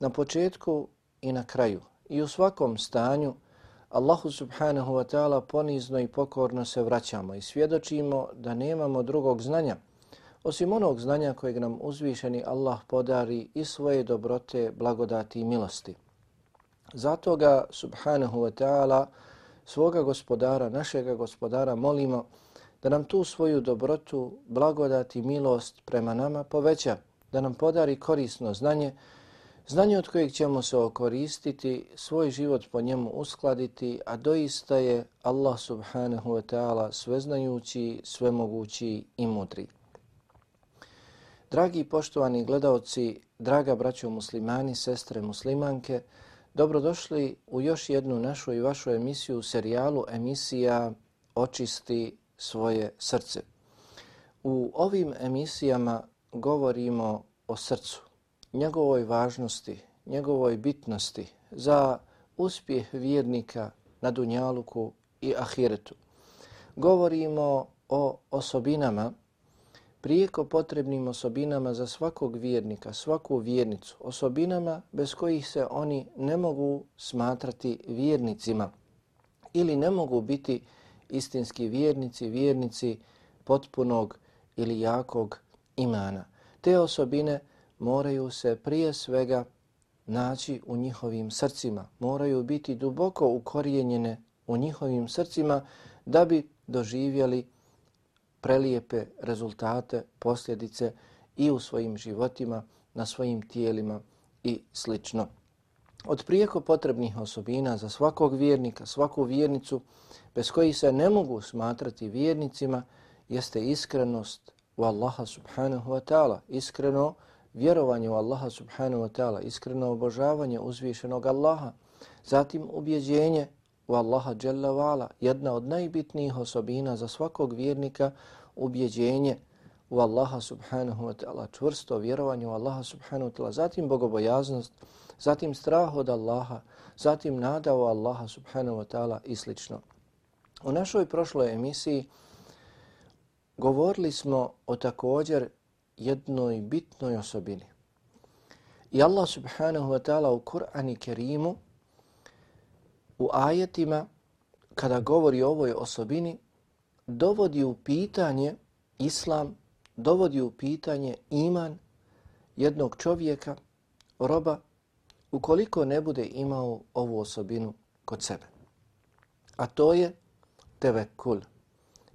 na početku i na kraju i u svakom stanju Allahu subhanahu wa ta'ala ponizno i pokorno se vraćamo i svjedočimo da nemamo drugog znanja osim onog znanja kojeg nam uzvišeni Allah podari i svoje dobrote, blagodati i milosti. Zato ga subhanahu wa ta'ala svoga gospodara, našega gospodara molimo da nam tu svoju dobrotu, blagodati i milost prema nama poveća, da nam podari korisno znanje, Znanje od kojeg ćemo se okoristiti, svoj život po njemu uskladiti, a doista je Allah subhanahu wa ta'ala sveznajući, svemogući i mudri. Dragi poštovani gledalci, draga braćo muslimani, sestre muslimanke, dobrodošli u još jednu našu i vašu emisiju u serijalu emisija Očisti svoje srce. U ovim emisijama govorimo o srcu njegovoj važnosti, njegovoj bitnosti za uspjeh vjernika na Dunjaluku i Ahiretu. Govorimo o osobinama, prijeko potrebnim osobinama za svakog vjernika, svaku vjernicu, osobinama bez kojih se oni ne mogu smatrati vjernicima ili ne mogu biti istinski vjernici, vjernici potpunog ili jakog imana. Te osobine moraju se prije svega naći u njihovim srcima, moraju biti duboko ukorijenjene u njihovim srcima da bi doživjeli prelijepe rezultate, posljedice i u svojim životima, na svojim tijelima i slično. Od prijeko potrebnih osobina za svakog vjernika, svaku vjernicu, bez koji se ne mogu smatrati vjernicima, jeste iskrenost u Allaha subhanahu wa ta'ala, iskreno vjerovanje u Allaha subhanahu wa ta'ala, iskreno obožavanje uzvišenog Allaha, zatim ubjeđenje u Allaha jalla Vala, jedna od najbitnijih osobina za svakog vjernika, ubjeđenje u Allaha subhanahu wa ta'ala, čvrsto vjerovanje u Allaha subhanahu wa ta'ala, zatim bogobojaznost, zatim strah od Allaha, zatim nada u Allaha subhanahu wa ta'ala i sl. U našoj prošloj emisiji govorili smo o također jednoj bitnoj osobini. I Allah subhanahu wa ta'ala u Kur'ani Kerimu u ajetima kada govori o ovoj osobini dovodi u pitanje islam, dovodi u pitanje iman jednog čovjeka, roba, ukoliko ne bude imao ovu osobinu kod sebe. A to je tevekul,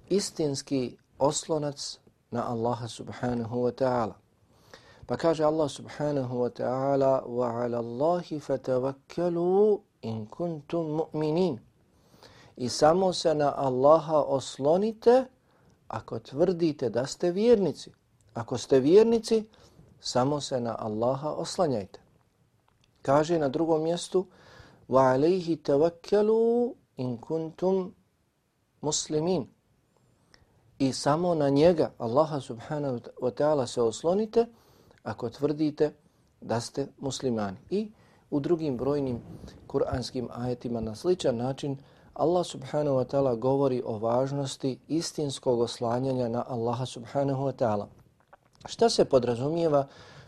istinski oslonac na Allaha subhanahu wa ta'ala. Pa kaže Allah subhanahu wa ta'ala wa ala Allahi fatawakkalu in kuntum mu'minin. I samo se na Allaha oslonite ako tvrdite da ste vjernici. Ako ste vjernici, samo se na Allaha oslanjajte. Kaže na drugom mjestu wa تَوَكَّلُوا tawakkalu in kuntum muslimin i samo na njega, Allaha subhanahu wa ta'ala, se oslonite ako tvrdite da ste muslimani. I u drugim brojnim kuranskim ajetima na sličan način Allah subhanahu wa ta'ala govori o važnosti istinskog oslanjanja na Allaha subhanahu wa ta'ala. Šta se podrazumijeva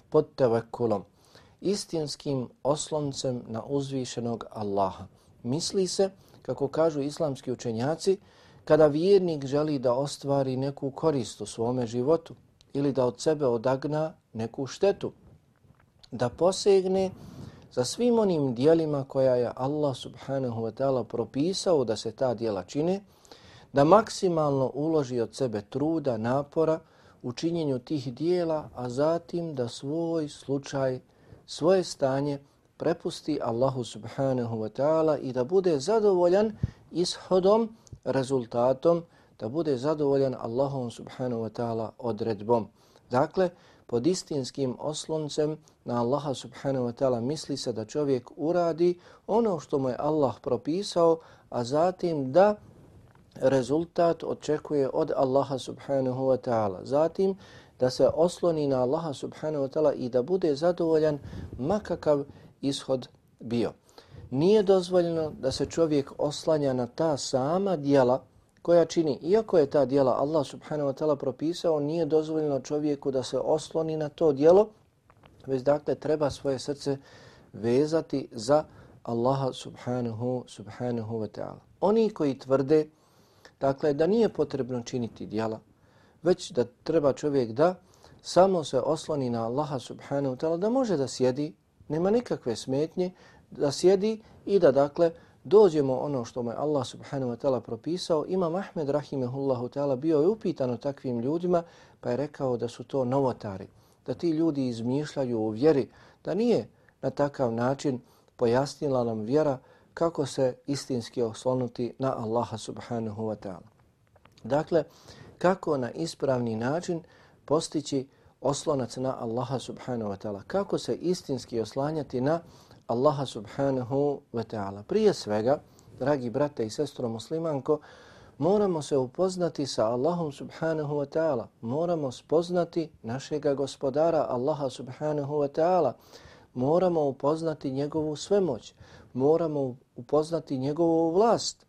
pod tevekulom? Istinskim osloncem na uzvišenog Allaha. Misli se, kako kažu islamski učenjaci, kada vjernik želi da ostvari neku korist u svome životu ili da od sebe odagna neku štetu, da posegne za svim onim dijelima koja je Allah subhanahu wa ta'ala propisao da se ta dijela čine da maksimalno uloži od sebe truda, napora u činjenju tih dijela, a zatim da svoj slučaj, svoje stanje prepusti Allahu subhanahu wa ta'ala i da bude zadovoljan ishodom, rezultatom, da bude zadovoljan Allahom subhanahu wa ta'ala odredbom. Dakle, pod istinskim osloncem na Allaha subhanahu wa ta'ala misli se da čovjek uradi ono što mu je Allah propisao, a zatim da rezultat očekuje od Allaha subhanahu wa ta'ala. Zatim da se osloni na Allaha subhanahu wa ta'ala i da bude zadovoljan makakav ishod bio. Nije dozvoljeno da se čovjek oslanja na ta sama dijela koja čini, iako je ta dijela Allah subhanahu wa ta'ala propisao, nije dozvoljeno čovjeku da se osloni na to dijelo, već dakle treba svoje srce vezati za Allaha subhanahu, subhanahu wa ta'ala. Oni koji tvrde dakle da nije potrebno činiti dijela, već da treba čovjek da samo se osloni na Allaha subhanahu wa ta'ala, da može da sjedi, nema nikakve smetnje, da sjedi i da dakle dođemo ono što mu je Allah subhanahu wa ta'ala propisao. Imam Ahmed rahimehullahu ta'ala bio je upitan o takvim ljudima pa je rekao da su to novotari, da ti ljudi izmišljaju u vjeri, da nije na takav način pojasnila nam vjera kako se istinski oslonuti na Allaha subhanahu wa ta'ala. Dakle, kako na ispravni način postići oslonac na Allaha subhanahu wa ta'ala, kako se istinski oslanjati na Allaha Allaha subhanahu wa ta'ala. Prije svega, dragi brate i sestro muslimanko, moramo se upoznati sa Allahom subhanahu wa ta'ala. Moramo spoznati našega gospodara Allaha subhanahu wa ta'ala. Moramo upoznati njegovu svemoć. Moramo upoznati njegovu vlast.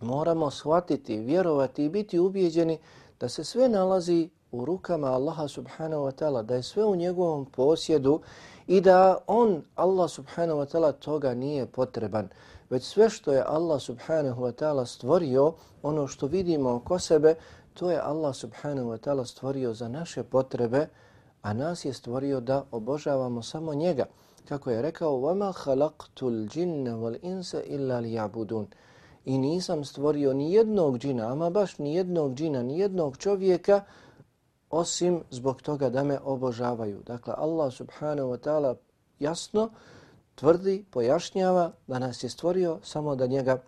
Moramo shvatiti, vjerovati i biti ubijeđeni da se sve nalazi u rukama Allaha subhanahu wa ta'ala, da je sve u njegovom posjedu i da on, Allah subhanahu wa ta'ala, toga nije potreban. Već sve što je Allah subhanahu wa ta'ala stvorio, ono što vidimo oko sebe, to je Allah subhanahu wa ta'ala stvorio za naše potrebe, a nas je stvorio da obožavamo samo njega. Kako je rekao, وَمَا خَلَقْتُ الْجِنَّ وَالْإِنسَ إِلَّا لِيَعْبُدُونَ I nisam stvorio ni jednog džina, ama baš ni jednog džina, ni jednog čovjeka, osim zbog toga da me obožavaju. Dakle, Allah subhanahu wa ta'ala jasno tvrdi, pojašnjava da nas je stvorio samo da njega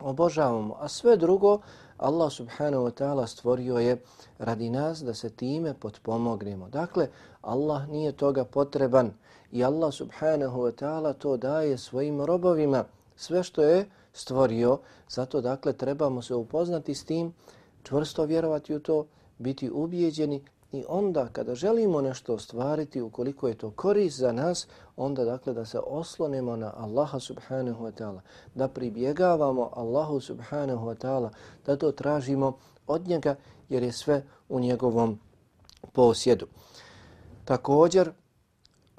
obožavamo. A sve drugo, Allah subhanahu wa ta'ala stvorio je radi nas da se time potpomognemo. Dakle, Allah nije toga potreban i Allah subhanahu wa ta'ala to daje svojim robovima. Sve što je stvorio, zato dakle trebamo se upoznati s tim, čvrsto vjerovati u to, biti ubijeđeni i onda kada želimo nešto ostvariti, ukoliko je to korist za nas, onda dakle da se oslonimo na Allaha subhanahu wa ta'ala, da pribjegavamo Allahu subhanahu wa ta'ala, da to tražimo od njega jer je sve u njegovom posjedu. Također,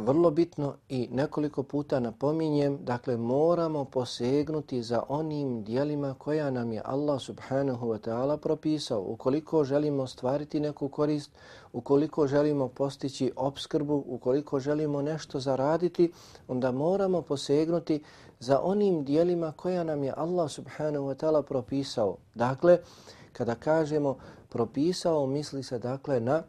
vrlo bitno i nekoliko puta napominjem, dakle moramo posegnuti za onim dijelima koja nam je Allah subhanahu wa ta'ala propisao. Ukoliko želimo stvariti neku korist, ukoliko želimo postići obskrbu, ukoliko želimo nešto zaraditi, onda moramo posegnuti za onim dijelima koja nam je Allah subhanahu wa ta'ala propisao. Dakle, kada kažemo propisao, misli se dakle na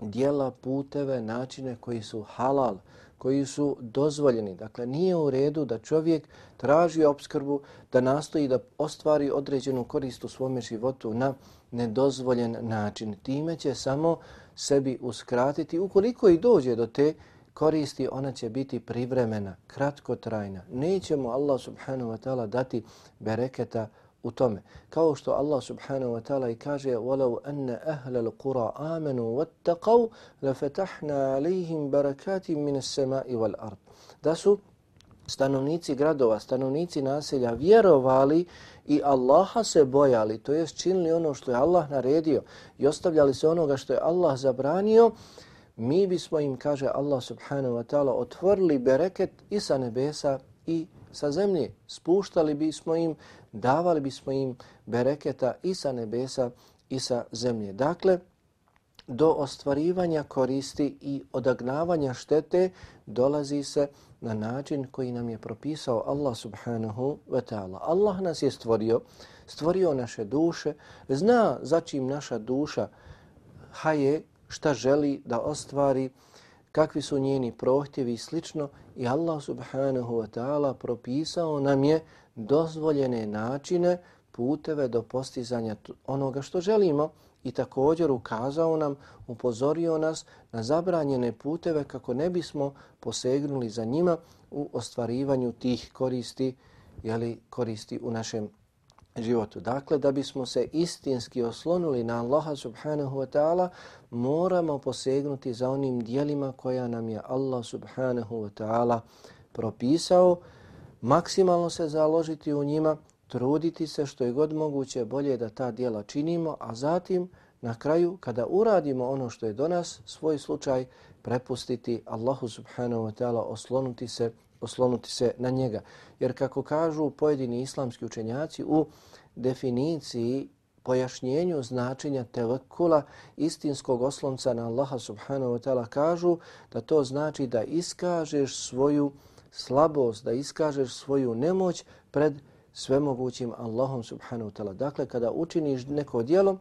dijela, puteve, načine koji su halal, koji su dozvoljeni. Dakle, nije u redu da čovjek traži obskrbu, da nastoji da ostvari određenu korist u svome životu na nedozvoljen način. Time će samo sebi uskratiti. Ukoliko i dođe do te koristi, ona će biti privremena, kratkotrajna. Nećemo Allah subhanahu wa ta'ala dati bereketa u tome. Kao što Allah subhanahu wa ta'ala i kaže وَلَوْ أَنَّ أَهْلَ الْقُرَى آمَنُوا وَاتَّقَوْا لَفَتَحْنَا عَلَيْهِمْ بَرَكَاتٍ مِنَ السَّمَاءِ وَالْأَرْضِ Da su stanovnici gradova, stanovnici naselja vjerovali i Allaha se bojali, to jest činili ono što je Allah naredio i ostavljali se onoga što je Allah zabranio, mi bismo im, kaže Allah subhanahu wa ta'ala, otvorili bereket i sa nebesa i sa zemlje. Spuštali bismo im, davali bismo im bereketa i sa nebesa i sa zemlje. Dakle, do ostvarivanja koristi i odagnavanja štete dolazi se na način koji nam je propisao Allah subhanahu wa ta'ala. Allah nas je stvorio, stvorio naše duše, zna za čim naša duša haje, šta želi da ostvari, kakvi su njeni prohtjevi i slično i Allah subhanahu wa ta'ala propisao nam je dozvoljene načine, puteve do postizanja onoga što želimo i također ukazao nam, upozorio nas na zabranjene puteve kako ne bismo posegnuli za njima u ostvarivanju tih koristi, jeli, koristi u našem životu. Dakle, da bismo se istinski oslonuli na Allaha subhanahu wa ta'ala, moramo posegnuti za onim dijelima koja nam je Allah subhanahu wa ta'ala propisao, maksimalno se založiti u njima, truditi se što je god moguće bolje da ta dijela činimo, a zatim na kraju kada uradimo ono što je do nas, svoj slučaj prepustiti Allahu subhanahu wa ta'ala, oslonuti se, oslonuti se na njega. Jer kako kažu pojedini islamski učenjaci u definiciji pojašnjenju značenja tevakula istinskog oslonca na Allaha subhanahu wa ta'ala kažu da to znači da iskažeš svoju slabost, da iskažeš svoju nemoć pred svemogućim Allahom subhanahu wa ta'ala. Dakle, kada učiniš neko dijelo,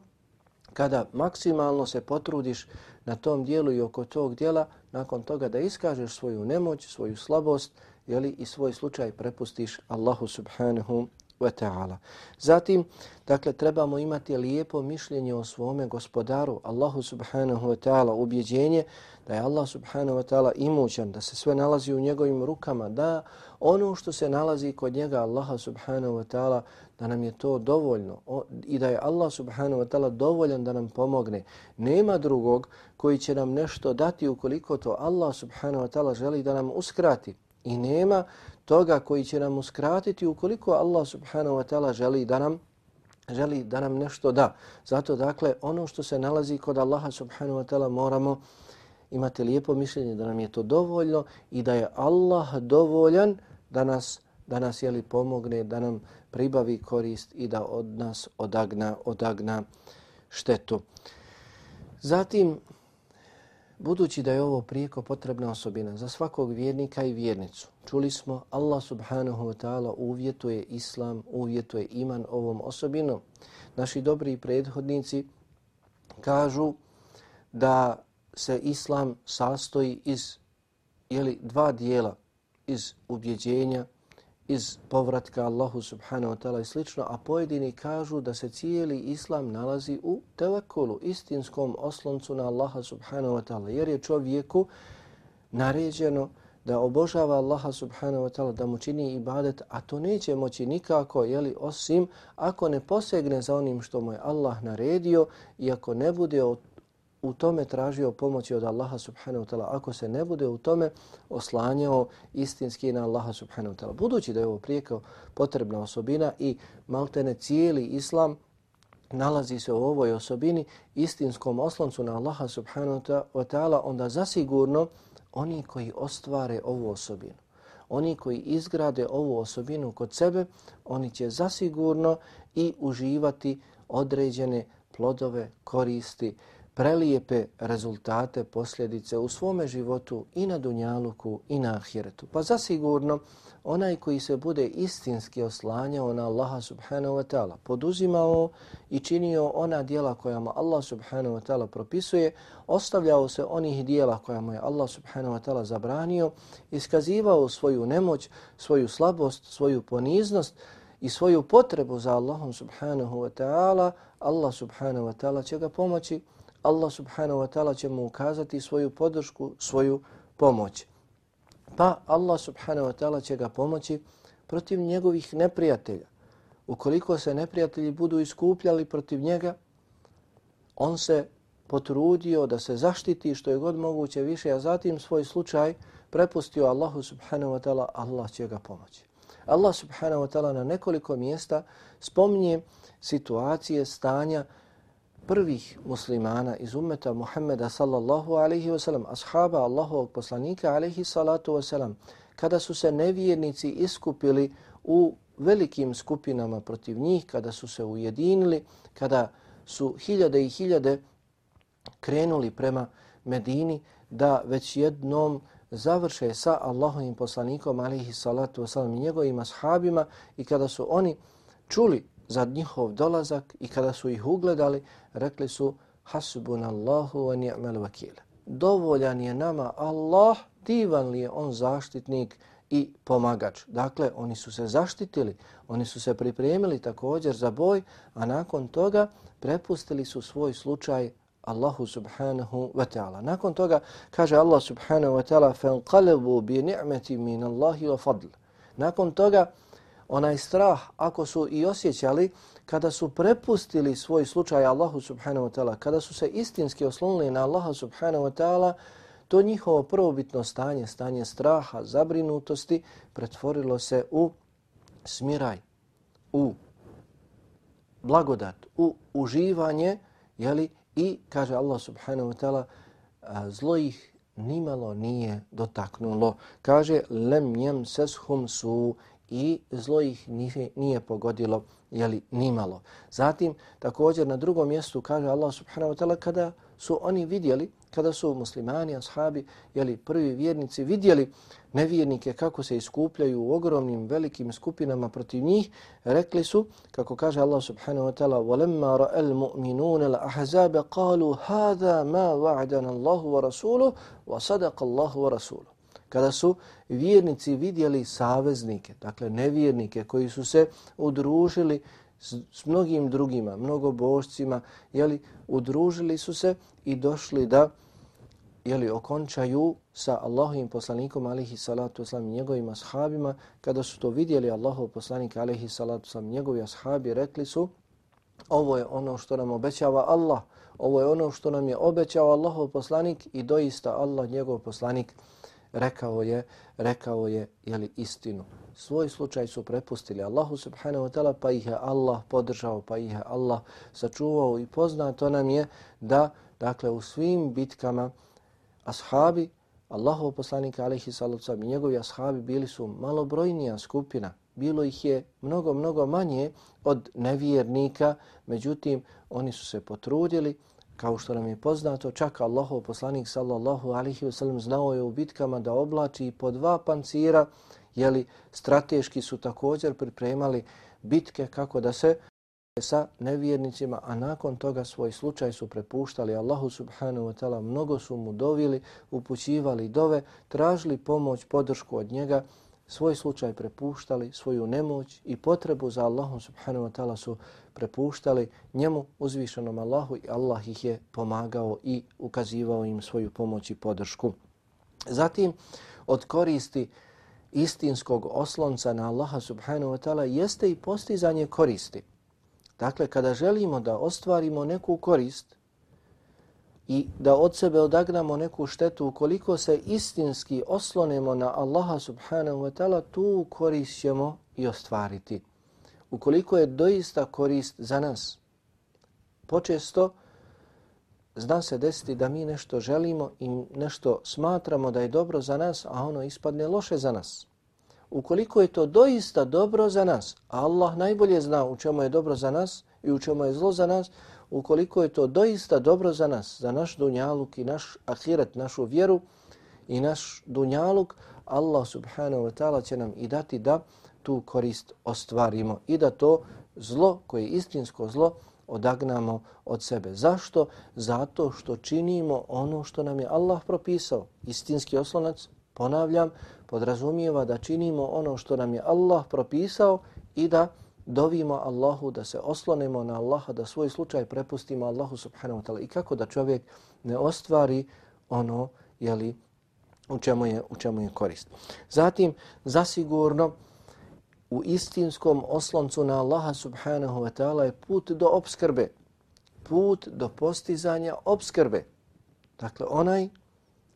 kada maksimalno se potrudiš na tom dijelu i oko tog dijela, nakon toga da iskažeš svoju nemoć, svoju slabost, jeli, i svoj slučaj prepustiš Allahu subhanahu wa ta'ala. Zatim, dakle, trebamo imati lijepo mišljenje o svome gospodaru, Allahu subhanahu wa ta'ala, ubjeđenje da je Allah subhanahu wa ta'ala imućan, da se sve nalazi u njegovim rukama, da ono što se nalazi kod njega, Allaha subhanahu wa ta'ala, da nam je to dovoljno i da je Allah subhanahu wa ta'ala dovoljan da nam pomogne. Nema drugog koji će nam nešto dati ukoliko to Allah subhanahu wa ta'ala želi da nam uskrati. I nema toga koji će nam uskratiti ukoliko Allah subhanahu wa ta'ala želi da nam želi da nam nešto da. Zato dakle ono što se nalazi kod Allaha subhanahu wa ta'ala moramo imati lijepo mišljenje da nam je to dovoljno i da je Allah dovoljan da nas da nas jeli pomogne, da nam pribavi korist i da od nas odagna, odagna štetu. Zatim, budući da je ovo prijeko potrebna osobina za svakog vjernika i vjernicu, čuli smo Allah subhanahu wa ta'ala uvjetuje islam, uvjetuje iman ovom osobinom. Naši dobri prethodnici kažu da se islam sastoji iz jeli, dva dijela, iz ubjeđenja, iz povratka Allahu subhanahu wa ta'ala i slično, a pojedini kažu da se cijeli islam nalazi u tevakulu, istinskom osloncu na Allaha subhanahu wa ta'ala, jer je čovjeku naređeno da obožava Allaha subhanahu wa ta'ala, da mu čini ibadet, a to neće moći nikako, jeli, osim ako ne posegne za onim što mu je Allah naredio i ako ne bude od u tome tražio pomoći od Allaha subhanahu wa ta'ala, ako se ne bude u tome oslanjao istinski na Allaha subhanahu wa ta'ala. Budući da je ovo prijeko potrebna osobina i maltene cijeli islam nalazi se u ovoj osobini istinskom osloncu na Allaha subhanahu wa ta'ala, onda zasigurno oni koji ostvare ovu osobinu, oni koji izgrade ovu osobinu kod sebe, oni će zasigurno i uživati određene plodove, koristi, prelijepe rezultate, posljedice u svome životu i na Dunjaluku i na Ahiretu. Pa zasigurno onaj koji se bude istinski oslanjao na Allaha subhanahu wa ta'ala, poduzimao i činio ona dijela koja mu Allah subhanahu wa ta'ala propisuje, ostavljao se onih dijela koja mu je Allah subhanahu wa ta'ala zabranio, iskazivao svoju nemoć, svoju slabost, svoju poniznost, i svoju potrebu za Allahom subhanahu wa ta'ala, Allah subhanahu wa ta'ala će ga pomoći Allah subhanahu wa ta'ala će mu ukazati svoju podršku, svoju pomoć. Pa Allah subhanahu wa ta'ala će ga pomoći protiv njegovih neprijatelja. Ukoliko se neprijatelji budu iskupljali protiv njega, on se potrudio da se zaštiti što je god moguće više, a zatim svoj slučaj prepustio Allahu subhanahu wa ta'ala, Allah će ga pomoći. Allah subhanahu wa ta'ala na nekoliko mjesta spominje situacije, stanja prvih muslimana iz ummeta Muhammeda sallallahu alaihi wasallam, ashaba Allahovog poslanika alaihi salatu wasallam, kada su se nevjernici iskupili u velikim skupinama protiv njih, kada su se ujedinili, kada su hiljade i hiljade krenuli prema Medini, da već jednom završe sa Allahovim poslanikom alihi salatu wasalam i njegovim ashabima i kada su oni čuli za njihov dolazak i kada su ih ugledali, rekli su hasbunallahu wa ni'mal vakil. Dovoljan je nama Allah, divan li je on zaštitnik i pomagač. Dakle, oni su se zaštitili, oni su se pripremili također za boj, a nakon toga prepustili su svoj slučaj Allahu subhanahu wa ta'ala. Nakon toga kaže Allah subhanahu wa ta'ala فَانْقَلَبُوا بِنِعْمَةِ مِنَ اللَّهِ وَفَضْلِ Nakon toga onaj strah ako su i osjećali kada su prepustili svoj slučaj Allahu subhanahu wa ta'ala, kada su se istinski oslonili na Allaha subhanahu wa ta'ala, to njihovo prvobitno stanje, stanje straha, zabrinutosti, pretvorilo se u smiraj, u blagodat, u uživanje, jeli, i kaže Allah subhanahu wa ta'ala, zlo ih nimalo nije dotaknulo. Kaže, lem njem seshum su i zlo ih nije, nije pogodilo jeli, nimalo. Zatim, također na drugom mjestu kaže Allah subhanahu wa ta'ala kada su oni vidjeli, kada su muslimani, ashabi, jeli, prvi vjernici vidjeli nevjernike kako se iskupljaju u ogromnim velikim skupinama protiv njih, rekli su, kako kaže Allah subhanahu wa ta'ala, وَلَمَّا رَأَ الْمُؤْمِنُونَ الْأَحْزَابَ قَالُوا هَذَا مَا وَعْدَنَ اللَّهُ وَرَسُولُهُ وَصَدَقَ اللَّهُ وَرَسُولُهُ Kada su vjernici vidjeli saveznike, dakle nevjernike koji su se udružili s, s mnogim drugima, mnogobožcima, jeli, udružili su se i došli da jeli, okončaju sa Allahovim poslanikom alihi salatu oslam i njegovim ashabima. Kada su to vidjeli Allahov poslanik alihi salatu oslam i njegovi ashabi rekli su ovo je ono što nam obećava Allah, ovo je ono što nam je obećao Allahov poslanik i doista Allah njegov poslanik rekao je, rekao je jeli, istinu. Svoj slučaj su prepustili Allahu subhanahu wa ta'ala pa ih je Allah podržao, pa ih je Allah sačuvao i poznato nam je da dakle u svim bitkama ashabi Allahov poslanika alejhi salatu i njegovi ashabi bili su malobrojnija skupina. Bilo ih je mnogo, mnogo manje od nevjernika, međutim oni su se potrudili, kao što nam je poznato, čak Allahov poslanik sallallahu alihi wasallam znao je u bitkama da oblači po dva pancira, jeli strateški su također pripremali bitke kako da se sa nevjernicima, a nakon toga svoj slučaj su prepuštali Allahu subhanahu wa ta'ala, mnogo su mu dovili, upućivali dove, tražili pomoć, podršku od njega, svoj slučaj prepuštali, svoju nemoć i potrebu za Allahom subhanahu wa ta'ala su prepuštali njemu uzvišenom Allahu i Allah ih je pomagao i ukazivao im svoju pomoć i podršku. Zatim, od koristi istinskog oslonca na Allaha subhanahu wa ta'ala jeste i postizanje koristi. Dakle, kada želimo da ostvarimo neku korist i da od sebe odagnamo neku štetu, ukoliko se istinski oslonemo na Allaha subhanahu wa ta'ala, tu korist ćemo i ostvariti. Ukoliko je doista korist za nas, počesto zna se desiti da mi nešto želimo i nešto smatramo da je dobro za nas, a ono ispadne loše za nas ukoliko je to doista dobro za nas, a Allah najbolje zna u čemu je dobro za nas i u čemu je zlo za nas, ukoliko je to doista dobro za nas, za naš dunjaluk i naš ahiret, našu vjeru i naš dunjaluk, Allah subhanahu wa ta'ala će nam i dati da tu korist ostvarimo i da to zlo, koje je istinsko zlo, odagnamo od sebe. Zašto? Zato što činimo ono što nam je Allah propisao. Istinski oslonac, ponavljam, podrazumijeva da činimo ono što nam je Allah propisao i da dovimo Allahu, da se oslonimo na Allaha, da svoj slučaj prepustimo Allahu subhanahu wa ta'ala. I kako da čovjek ne ostvari ono jeli, u, čemu je, u čemu je korist. Zatim, zasigurno, u istinskom osloncu na Allaha subhanahu wa ta'ala je put do obskrbe. Put do postizanja obskrbe. Dakle, onaj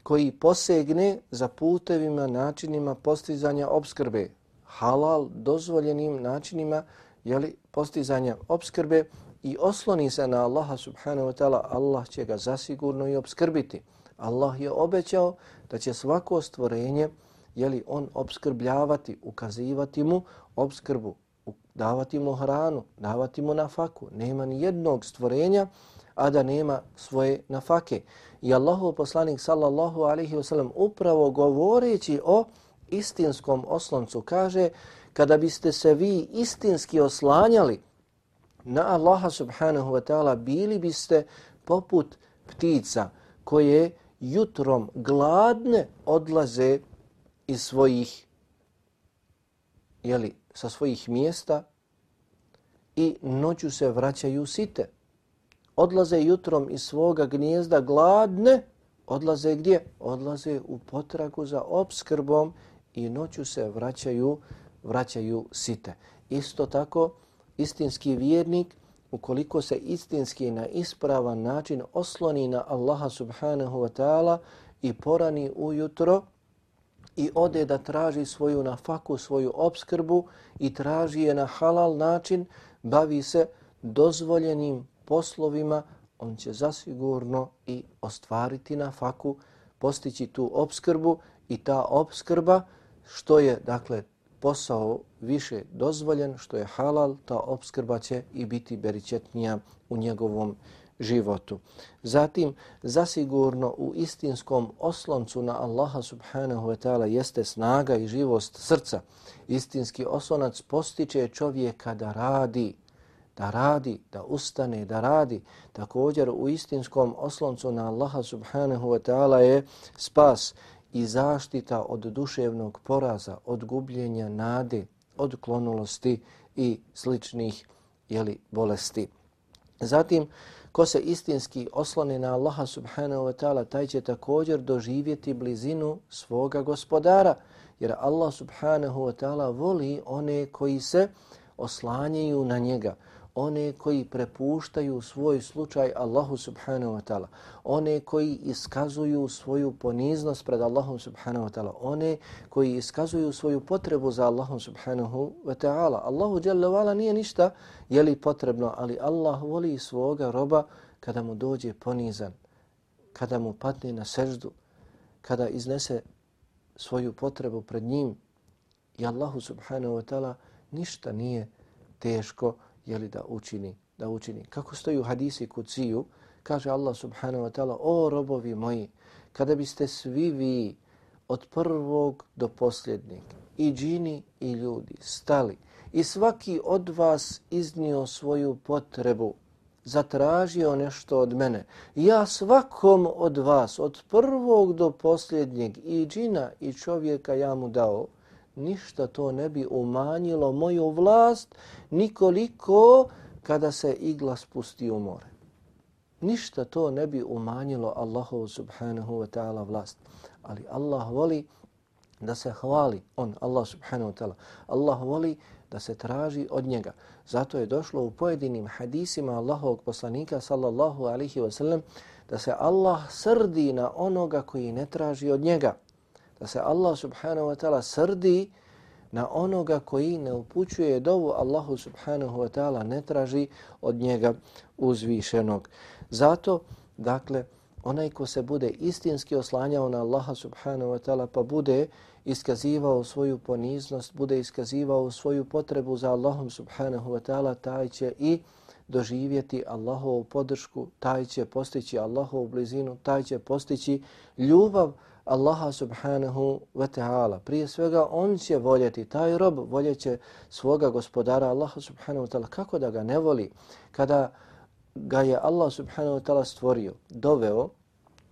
koji posegne za putevima, načinima postizanja obskrbe, halal, dozvoljenim načinima jeli, postizanja obskrbe i osloni se na Allaha subhanahu wa ta'ala, Allah će ga zasigurno i obskrbiti. Allah je obećao da će svako stvorenje jeli, on obskrbljavati, ukazivati mu obskrbu davati mu hranu, davati mu nafaku. Nema ni jednog stvorenja, a da nema svoje nafake. I Allahu poslanik sallallahu alaihi wasallam upravo govoreći o istinskom osloncu kaže kada biste se vi istinski oslanjali na Allaha subhanahu wa ta'ala bili biste poput ptica koje jutrom gladne odlaze iz svojih jeli, sa svojih mjesta i noću se vraćaju site. Odlaze jutrom iz svoga gnjezda gladne, odlaze gdje? Odlaze u potragu za obskrbom i noću se vraćaju, vraćaju site. Isto tako, istinski vjernik, ukoliko se istinski na ispravan način osloni na Allaha subhanahu wa ta'ala i porani ujutro, i ode da traži svoju nafaku, svoju obskrbu i traži je na halal način, bavi se dozvoljenim poslovima, on će zasigurno i ostvariti nafaku, postići tu obskrbu i ta obskrba što je dakle posao više dozvoljen, što je halal, ta obskrba će i biti beričetnija u njegovom životu. Zatim, zasigurno u istinskom osloncu na Allaha subhanahu wa ta'ala jeste snaga i živost srca. Istinski oslonac postiče čovjeka da radi, da radi, da ustane, da radi. Također u istinskom osloncu na Allaha subhanahu wa ta'ala je spas i zaštita od duševnog poraza, od gubljenja nade, od klonulosti i sličnih jeli, bolesti. Zatim, Ko se istinski oslone na Allaha subhanahu wa ta'ala, taj će također doživjeti blizinu svoga gospodara. Jer Allah subhanahu wa ta'ala voli one koji se oslanjaju na njega one koji prepuštaju svoj slučaj Allahu subhanahu wa ta'ala, one koji iskazuju svoju poniznost pred Allahom subhanahu wa ta'ala, one koji iskazuju svoju potrebu za Allahom subhanahu wa ta'ala. Allahu jalla nije ništa je li potrebno, ali Allah voli svoga roba kada mu dođe ponizan, kada mu padne na seždu, kada iznese svoju potrebu pred njim. I Allahu subhanahu wa ta'ala ništa nije teško jeli da učini, da učini. Kako stoji u hadisi kuciju, kaže Allah subhanahu wa ta'ala, o robovi moji, kada biste svi vi od prvog do posljednjeg, i džini i ljudi, stali, i svaki od vas iznio svoju potrebu, zatražio nešto od mene, ja svakom od vas, od prvog do posljednjeg, i džina i čovjeka ja mu dao, ništa to ne bi umanjilo moju vlast nikoliko kada se igla spusti u more. Ništa to ne bi umanjilo Allahovu subhanahu wa ta'ala vlast. Ali Allah voli da se hvali on, Allah subhanahu wa ta'ala. Allah voli da se traži od njega. Zato je došlo u pojedinim hadisima Allahovog poslanika sallallahu alihi wasallam da se Allah srdi na onoga koji ne traži od njega da se Allah subhanahu wa ta'ala srdi na onoga koji ne upućuje dovu Allahu subhanahu wa ta'ala ne traži od njega uzvišenog. Zato, dakle, onaj ko se bude istinski oslanjao na Allaha subhanahu wa ta'ala pa bude iskazivao svoju poniznost, bude iskazivao svoju potrebu za Allahom subhanahu wa ta'ala, taj će i doživjeti Allahovu podršku, taj će postići Allahovu blizinu, taj će postići ljubav Allaha subhanahu wa ta'ala. Prije svega on će voljeti, taj rob voljeće svoga gospodara Allaha subhanahu wa ta'ala. Kako da ga ne voli kada ga je Allah subhanahu wa ta'ala stvorio, doveo,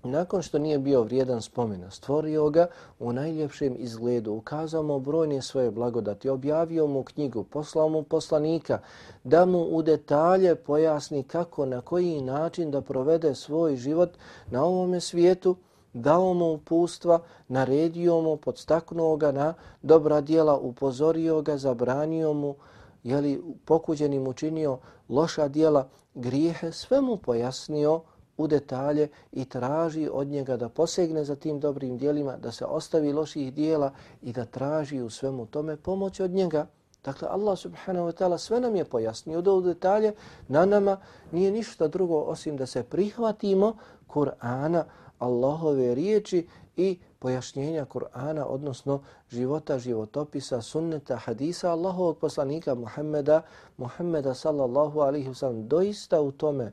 nakon što nije bio vrijedan spomena, stvorio ga u najljepšem izgledu, ukazao mu brojne svoje blagodati, objavio mu knjigu, poslao mu poslanika, da mu u detalje pojasni kako, na koji način da provede svoj život na ovome svijetu, dao mu upustva, naredio mu, podstaknuo ga na dobra dijela, upozorio ga, zabranio mu, jeli pokuđenim učinio loša dijela, grijehe, sve mu pojasnio u detalje i traži od njega da posegne za tim dobrim dijelima, da se ostavi loših dijela i da traži u svemu tome pomoć od njega. Dakle, Allah subhanahu wa ta'ala sve nam je pojasnio do detalje. Na nama nije ništa drugo osim da se prihvatimo Kur'ana, Allahove riječi i pojašnjenja Kur'ana, odnosno života, životopisa, sunneta, hadisa Allahovog poslanika Muhammeda, Muhammeda sallallahu alaihi wasallam. Doista u tome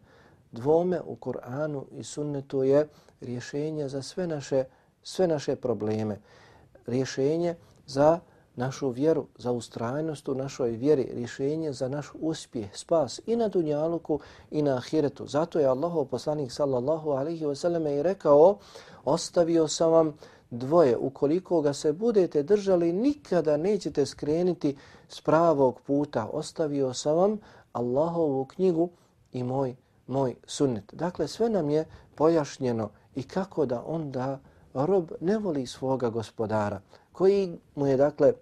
dvome u Kur'anu i sunnetu je rješenje za sve naše, sve naše probleme. Rješenje za našu vjeru, za ustrajnost u našoj vjeri, rješenje za naš uspjeh, spas i na dunjaluku i na ahiretu. Zato je Allahov poslanik sallallahu alaihi wasallam i rekao ostavio sam vam dvoje. Ukoliko ga se budete držali, nikada nećete skreniti s pravog puta. Ostavio sam vam Allahovu knjigu i moj, moj sunnet. Dakle, sve nam je pojašnjeno i kako da onda rob ne voli svoga gospodara, koji mu je, dakle,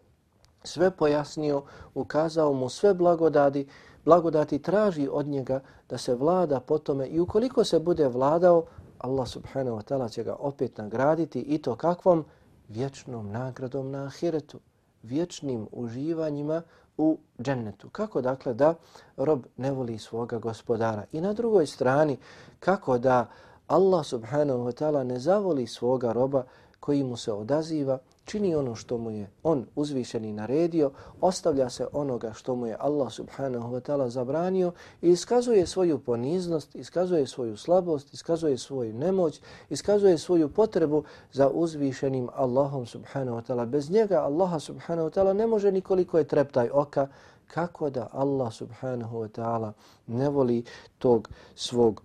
sve pojasnio, ukazao mu sve blagodati, blagodati traži od njega da se vlada po tome i ukoliko se bude vladao, Allah subhanahu wa ta'ala će ga opet nagraditi i to kakvom? Vječnom nagradom na ahiretu, vječnim uživanjima u džennetu. Kako dakle da rob ne voli svoga gospodara? I na drugoj strani, kako da Allah subhanahu wa ta'ala ne zavoli svoga roba koji mu se odaziva čini ono što mu je on uzvišeni naredio, ostavlja se onoga što mu je Allah subhanahu wa ta'ala zabranio i iskazuje svoju poniznost, iskazuje svoju slabost, iskazuje svoju nemoć, iskazuje svoju potrebu za uzvišenim Allahom subhanahu wa ta'ala. Bez njega Allaha subhanahu wa ta'ala ne može nikoliko je treptaj oka kako da Allah subhanahu wa ta'ala ne voli tog svog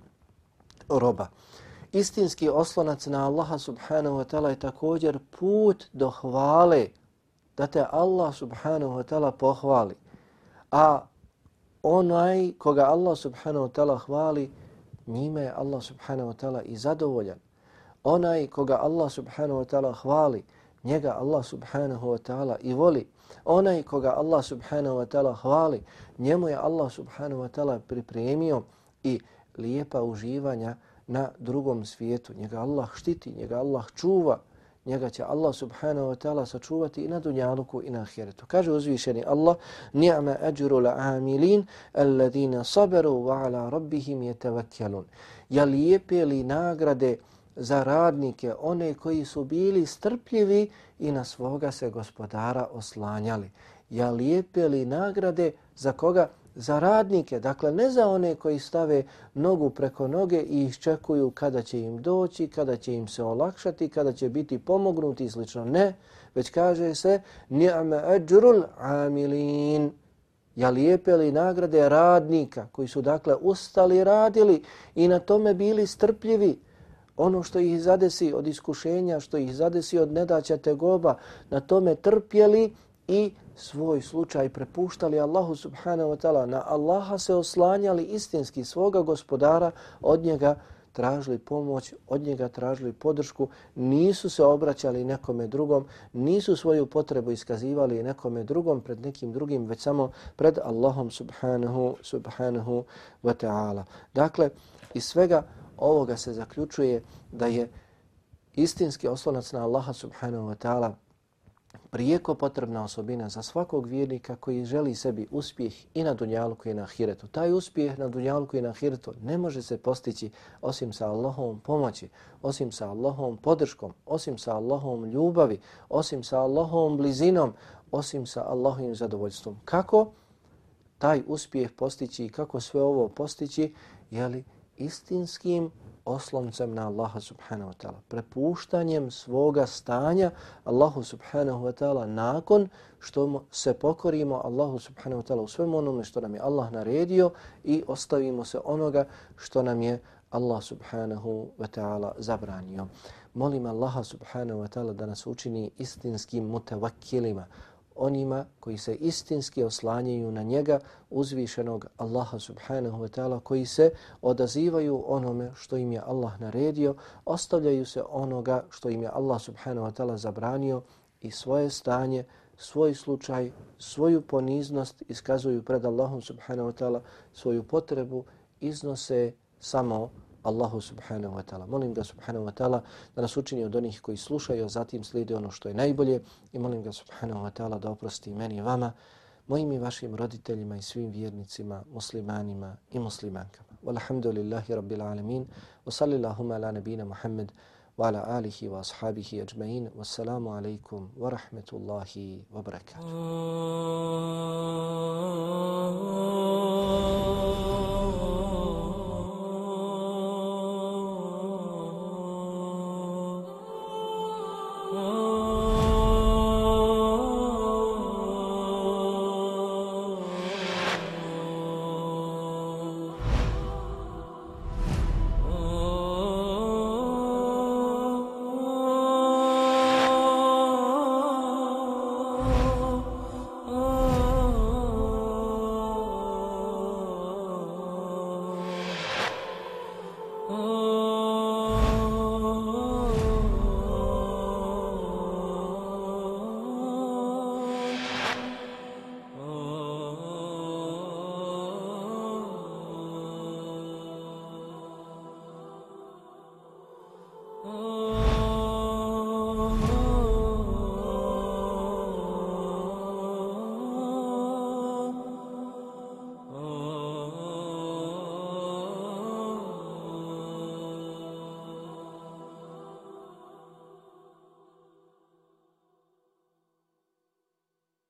roba istinski oslonac na Allaha subhanahu wa ta'ala je također put do hvale, da te Allah subhanahu wa ta'ala pohvali. A onaj koga Allah subhanahu wa ta'ala hvali, njime je Allah subhanahu wa ta'ala i zadovoljan. Onaj koga Allah subhanahu wa ta'ala hvali, njega Allah subhanahu wa ta'ala i voli. Onaj koga Allah subhanahu wa ta'ala hvali, njemu je Allah subhanahu wa ta'ala pripremio i lijepa uživanja na drugom svijetu. Njega Allah štiti, njega Allah čuva, njega će Allah subhanahu wa ta'ala sačuvati i na dunjaluku i na ahiretu. Kaže uzvišeni Allah, ni'ma ajru la'amilin alladhina saberu wa ala rabbihim yatawakkalun. Ja lijepe li nagrade za radnike, one koji su bili strpljivi i na svoga se gospodara oslanjali. Ja lijepe li nagrade za koga? Za radnike, dakle ne za one koji stave nogu preko noge i iščekuju kada će im doći, kada će im se olakšati, kada će biti pomognuti i slično. Ne, već kaže se ni'ma ajrul amilin. Ja lijepe li nagrade radnika koji su dakle ustali radili i na tome bili strpljivi. Ono što ih zadesi od iskušenja, što ih zadesi od nedaća tegoba, na tome trpjeli i svoj slučaj prepuštali Allahu subhanahu wa ta'ala, na Allaha se oslanjali istinski svoga gospodara, od njega tražili pomoć, od njega tražili podršku, nisu se obraćali nekome drugom, nisu svoju potrebu iskazivali nekome drugom pred nekim drugim, već samo pred Allahom subhanahu, subhanahu wa ta'ala. Dakle, iz svega ovoga se zaključuje da je istinski oslonac na Allaha subhanahu wa ta'ala prijeko potrebna osobina za svakog vjernika koji želi sebi uspjeh i na dunjalku i na ahiretu. Taj uspjeh na dunjalku i na ahiretu ne može se postići osim sa Allahovom pomoći, osim sa Allahovom podrškom, osim sa Allahovom ljubavi, osim sa Allahovom blizinom, osim sa Allahovim zadovoljstvom. Kako taj uspjeh postići i kako sve ovo postići? Jeli istinskim osloncem na Allaha subhanahu wa ta'ala, prepuštanjem svoga stanja Allahu subhanahu wa ta'ala nakon što se pokorimo Allahu subhanahu wa ta'ala u svemu onome što nam je Allah naredio i ostavimo se onoga što nam je Allah subhanahu wa ta'ala zabranio. Molim Allaha subhanahu wa ta'ala da nas učini istinskim mutavakilima, onima koji se istinski oslanjaju na njega uzvišenog Allaha subhanahu wa ta'ala koji se odazivaju onome što im je Allah naredio, ostavljaju se onoga što im je Allah subhanahu wa ta'ala zabranio i svoje stanje, svoj slučaj, svoju poniznost iskazuju pred Allahom subhanahu wa ta'ala, svoju potrebu iznose samo Allahu subhanahu wa ta'ala. Molim ga subhanahu wa ta'ala da nas učini od onih koji slušaju, a zatim slijede ono što je najbolje. I molim ga subhanahu wa ta'ala da oprosti meni i vama, mojim i vašim roditeljima i svim vjernicima, muslimanima i muslimankama. Walhamdulillahi rabbil alamin. Wa sallillahuma ala nabina Muhammed wa ala alihi wa ashabihi ajma'in. Wassalamu alaikum wa rahmetullahi wa barakatuh. Oh.